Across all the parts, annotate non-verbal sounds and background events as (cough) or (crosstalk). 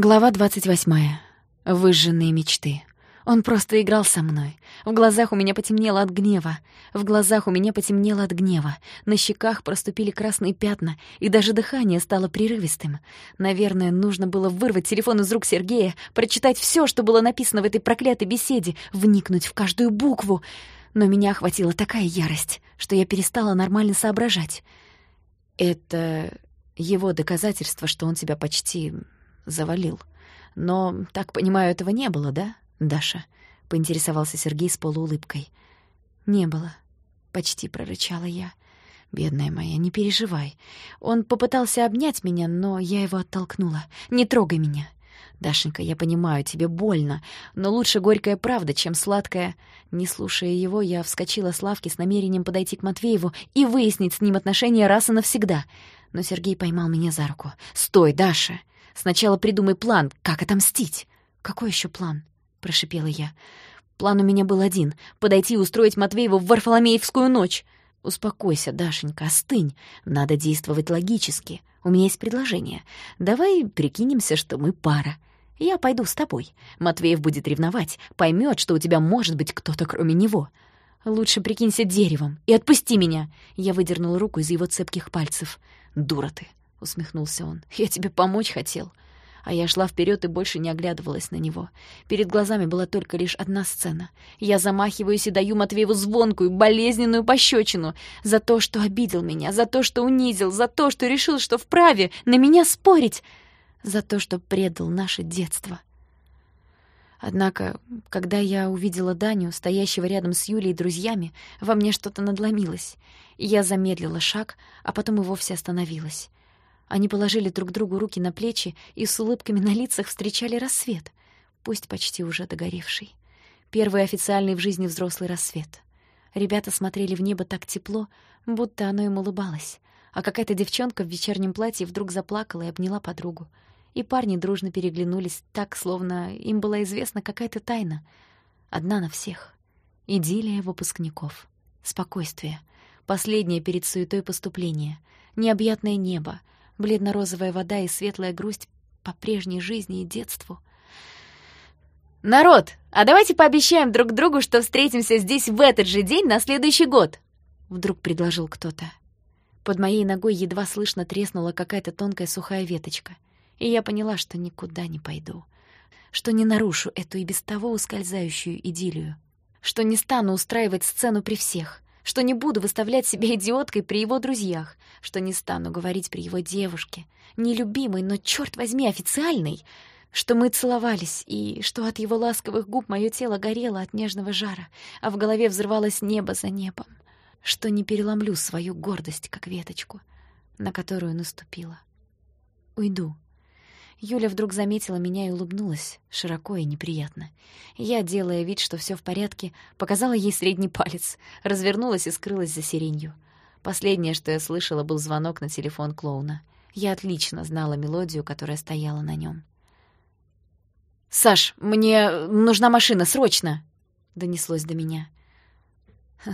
Глава 28. Выжженные мечты. Он просто играл со мной. В глазах у меня потемнело от гнева. В глазах у меня потемнело от гнева. На щеках проступили красные пятна, и даже дыхание стало прерывистым. Наверное, нужно было вырвать телефон из рук Сергея, прочитать все, что было написано в этой проклятой беседе, вникнуть в каждую букву. Но меня охватила такая ярость, что я перестала нормально соображать. Это его доказательство, что он тебя почти завалил. Но, так понимаю, этого не было, да, Даша?» — поинтересовался Сергей с полуулыбкой. «Не было», — почти прорычала я. «Бедная моя, не переживай. Он попытался обнять меня, но я его оттолкнула. Не трогай меня. Дашенька, я понимаю, тебе больно, но лучше горькая правда, чем сладкая...» Не слушая его, я вскочила с лавки с намерением подойти к Матвееву и выяснить с ним отношения раз и навсегда. Но Сергей поймал меня за руку. «Стой, Даша! Сначала придумай план, как отомстить. Какой еще план? прошипела я. План у меня был один — подойти и устроить Матвееву в Варфоломеевскую ночь. Успокойся, Дашенька, остынь. Надо действовать логически. У меня есть предложение. Давай прикинемся, что мы пара. Я пойду с тобой. Матвеев будет ревновать, поймет, что у тебя может быть кто-то кроме него. Лучше прикинься деревом и отпусти меня. Я выдернула руку из его цепких пальцев. Дура ты. — усмехнулся он. «Я тебе помочь хотел». А я шла вперед и больше не оглядывалась на него. Перед глазами была только лишь одна сцена. Я замахиваюсь и даю Матвееву звонкую, болезненную пощечину за то, что обидел меня, за то, что унизил, за то, что решил, что вправе на меня спорить, за то, что предал наше детство. Однако, когда я увидела Даню, стоящего рядом с Юлей и друзьями, во мне что-то надломилось, я замедлила шаг, а потом и вовсе остановилась. Они положили друг другу руки на плечи и с улыбками на лицах встречали рассвет, пусть почти уже догоревший. Первый официальный в жизни взрослый рассвет. Ребята смотрели в небо так тепло, будто оно им улыбалось, а какая-то девчонка в вечернем платье вдруг заплакала и обняла подругу. И парни дружно переглянулись так, словно им была известна какая-то тайна. Одна на всех. Идиллия выпускников. Спокойствие. Последнее перед суетой поступления. Необъятное небо — бледно-розовая вода и светлая грусть по прежней жизни и детству. «Народ, а давайте пообещаем друг другу, что встретимся здесь в этот же день на следующий год!» Вдруг предложил кто-то. Под моей ногой едва слышно треснула какая-то тонкая сухая веточка, и я поняла, что никуда не пойду, что не нарушу эту и без того ускользающую идиллию, что не стану устраивать сцену при всех, что не буду выставлять себя идиоткой при его друзьях, что не стану говорить при его девушке, нелюбимой, но, черт возьми, официальной, что мы целовались, и что от его ласковых губ мое тело горело от нежного жара, а в голове взрывалось небо за небом, что не переломлю свою гордость, как веточку, на которую наступила. Уйду. Юля вдруг заметила меня и улыбнулась, широко и неприятно. Я, делая вид, что все в порядке, показала ей средний палец, развернулась и скрылась за сиренью. Последнее, что я слышала, был звонок на телефон клоуна. Я отлично знала мелодию, которая стояла на нем. «Саш, мне нужна машина, срочно!» — донеслось до меня.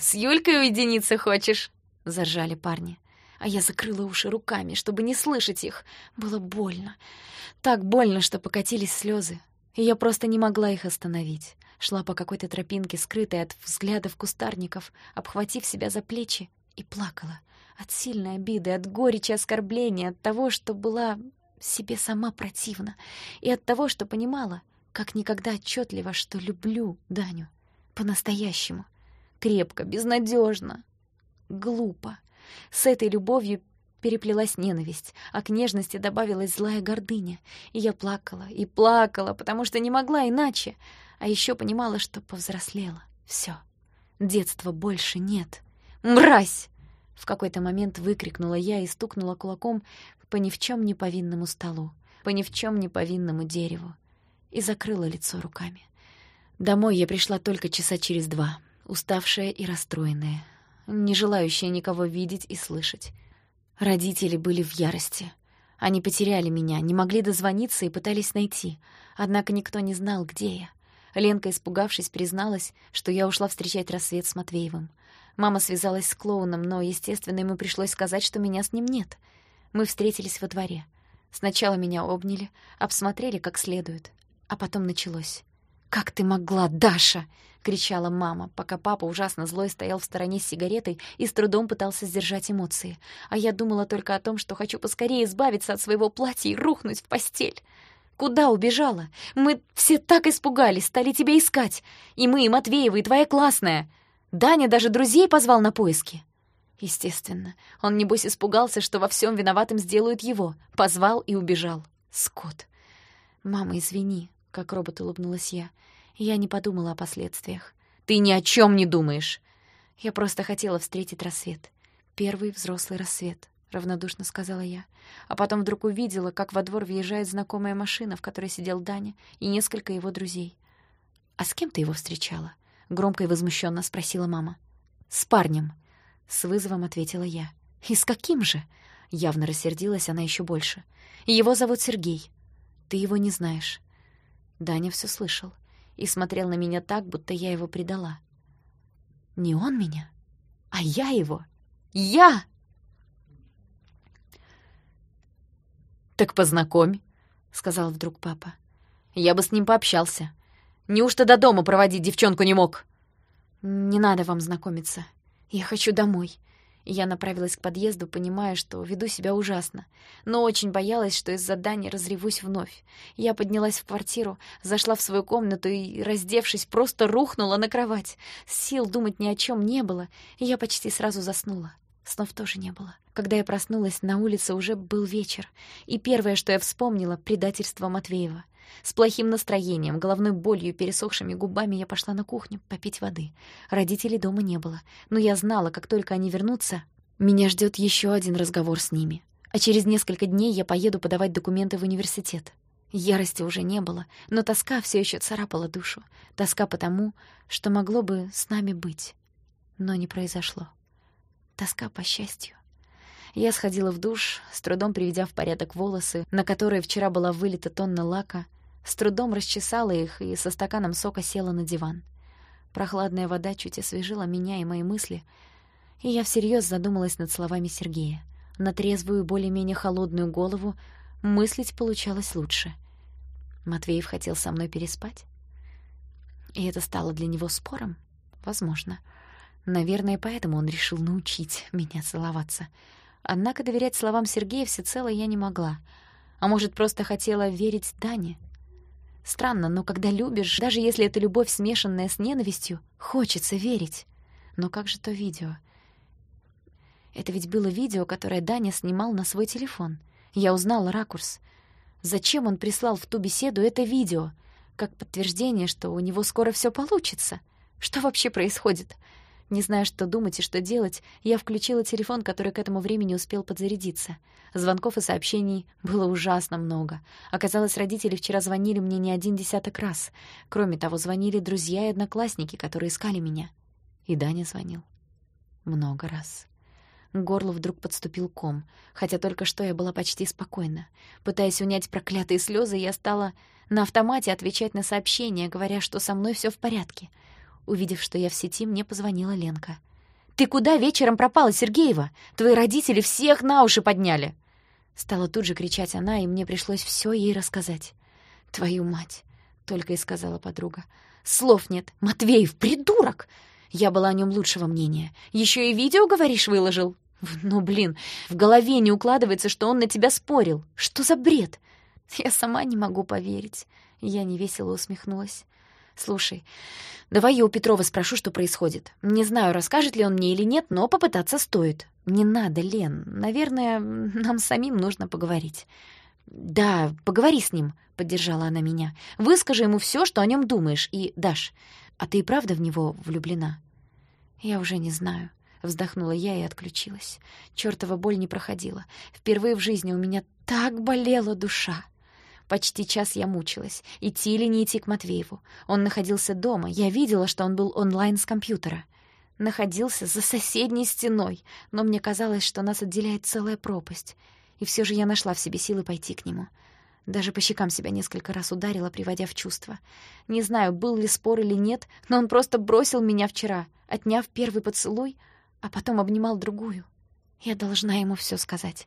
«С Юлькой уединиться хочешь?» — заржали парни а я закрыла уши руками, чтобы не слышать их. Было больно. Так больно, что покатились слезы, и я просто не могла их остановить. Шла по какой-то тропинке, скрытой от взглядов кустарников, обхватив себя за плечи, и плакала. От сильной обиды, от горечи оскорбления, от того, что была себе сама противна, и от того, что понимала, как никогда отчетливо, что люблю Даню. По-настоящему. Крепко, безнадежно, глупо. С этой любовью переплелась ненависть, а к нежности добавилась злая гордыня. И я плакала и плакала, потому что не могла иначе. А еще понимала, что повзрослела. Все. Детства больше нет. «Мразь!» В какой-то момент выкрикнула я и стукнула кулаком по ни в чем не повинному столу, по ни в чем не повинному дереву, и закрыла лицо руками. Домой я пришла только часа через два, уставшая и расстроенная, не желающая никого видеть и слышать. Родители были в ярости. Они потеряли меня, не могли дозвониться и пытались найти. Однако никто не знал, где я. Ленка, испугавшись, призналась, что я ушла встречать рассвет с Матвеевым. Мама связалась с клоуном, но, естественно, ему пришлось сказать, что меня с ним нет. Мы встретились во дворе. Сначала меня обняли, обсмотрели как следует, а потом началось. «Как ты могла, Даша?» — кричала мама, пока папа ужасно злой стоял в стороне с сигаретой и с трудом пытался сдержать эмоции. А я думала только о том, что хочу поскорее избавиться от своего платья и рухнуть в постель. Куда убежала? Мы все так испугались, стали тебя искать. И мы, и Матвеева, и твоя классная. Даня даже друзей позвал на поиски. Естественно, он, небось, испугался, что во всем виноватым сделают его. Позвал и убежал. Скот. «Мама, извини», — как робот улыбнулась я. Я не подумала о последствиях. «Ты ни о чем не думаешь!» Я просто хотела встретить рассвет. Первый взрослый рассвет, — равнодушно сказала я. А потом вдруг увидела, как во двор въезжает знакомая машина, в которой сидел Даня и несколько его друзей. «А с кем ты его встречала?» — громко и возмущенно спросила мама. «С парнем», — с вызовом ответила я. «И с каким же?» — явно рассердилась она еще больше. «Его зовут Сергей. Ты его не знаешь». Даня все слышал и смотрел на меня так, будто я его предала. Не он меня, а я его. Я! «Так познакомь», — сказал вдруг папа. «Я бы с ним пообщался. Неужто до дома проводить девчонку не мог?» «Не надо вам знакомиться. Я хочу домой. Я направилась к подъезду, понимая, что веду себя ужасно, но очень боялась, что из-за Дани разревусь вновь. Я поднялась в квартиру, зашла в свою комнату и, раздевшись, просто рухнула на кровать. Сил думать ни о чем не было, и я почти сразу заснула. Снов тоже не было. Когда я проснулась, на улице уже был вечер, и первое, что я вспомнила — предательство Матвеева. С плохим настроением, головной болью и пересохшими губами я пошла на кухню попить воды. Родителей дома не было, но я знала, как только они вернутся, меня ждет еще один разговор с ними. А через несколько дней я поеду подавать документы в университет. Ярости уже не было, но тоска все еще царапала душу. Тоска потому, что могло бы с нами быть, но не произошло. Тоска по счастью. Я сходила в душ, с трудом приведя в порядок волосы, на которые вчера была вылита тонна лака, с трудом расчесала их и со стаканом сока села на диван. Прохладная вода чуть освежила меня и мои мысли, и я всерьез задумалась над словами Сергея. На трезвую, более-менее холодную голову мыслить получалось лучше. Матвеев хотел со мной переспать? И это стало для него спором? Возможно. Наверное, поэтому он решил научить меня целоваться. Однако доверять словам Сергея всецело я не могла. А может, просто хотела верить Дане? Странно, но когда любишь, даже если это любовь, смешанная с ненавистью, хочется верить. Но как же то видео? Это ведь было видео, которое Даня снимал на свой телефон. Я узнала ракурс. Зачем он прислал в ту беседу это видео? Как подтверждение, что у него скоро все получится? Что вообще происходит? Не зная, что думать и что делать, я включила телефон, который к этому времени успел подзарядиться. Звонков и сообщений было ужасно много. Оказалось, родители вчера звонили мне не один десяток раз. Кроме того, звонили друзья и одноклассники, которые искали меня. И Даня звонил. Много раз. К горлу вдруг подступил ком, хотя только что я была почти спокойна. Пытаясь унять проклятые слезы, я стала на автомате отвечать на сообщения, говоря, что со мной все в порядке — Увидев, что я в сети, мне позвонила Ленка. «Ты куда вечером пропала, Сергеева? Твои родители всех на уши подняли!» Стала тут же кричать она, и мне пришлось все ей рассказать. «Твою мать!» — только и сказала подруга. «Слов нет! Матвеев, придурок!» Я была о нем лучшего мнения. Еще и видео, говоришь, выложил? Ну, блин, в голове не укладывается, что он на тебя спорил. Что за бред? Я сама не могу поверить. Я невесело усмехнулась. Слушай, давай я у Петрова спрошу, что происходит. Не знаю, расскажет ли он мне или нет, но попытаться стоит. Не надо, Лен. Наверное, (laughs) нам самим нужно поговорить. Да, поговори с ним, поддержала она меня. Выскажи ему все, что о нем думаешь. И, Даш, а ты и правда в него влюблена? Я уже не знаю. Вздохнула я и отключилась. Чёртова боль не проходила. Впервые в жизни у меня так болела душа. Почти час я мучилась, идти или не идти к Матвееву. Он находился дома, я видела, что он был онлайн с компьютера. Находился за соседней стеной, но мне казалось, что нас отделяет целая пропасть. И все же я нашла в себе силы пойти к нему. Даже по щекам себя несколько раз ударила, приводя в чувство. Не знаю, был ли спор или нет, но он просто бросил меня вчера, отняв первый поцелуй, а потом обнимал другую. Я должна ему все сказать.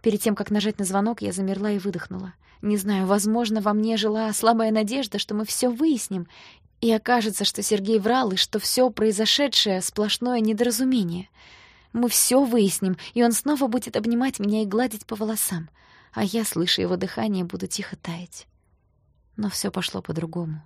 Перед тем, как нажать на звонок, я замерла и выдохнула. Не знаю, возможно, во мне жила слабая надежда, что мы все выясним, и окажется, что Сергей врал, и что все произошедшее — сплошное недоразумение. Мы все выясним, и он снова будет обнимать меня и гладить по волосам, а я, слыша его дыхание, буду тихо таять. Но все пошло по-другому.